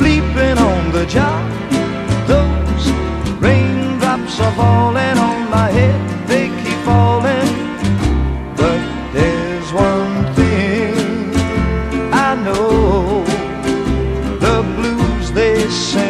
Sleeping on the job, those raindrops are falling on my head, they keep falling. But there's one thing I know. The blues they send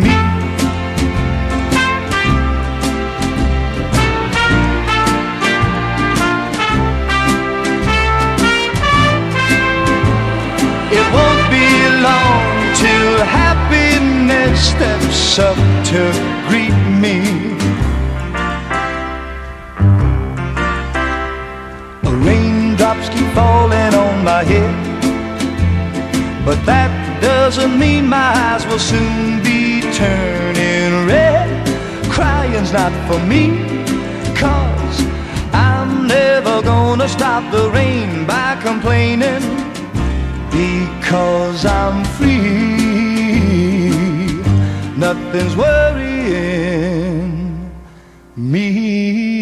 me. It won't be long till happiness steps up to greet me. Raindrops keep falling on my head, but that doesn't mean my eyes will soon be turning red. Crying's not for me, cause I'm never gonna stop the rain by complaining because I'm free. Nothing's worrying me.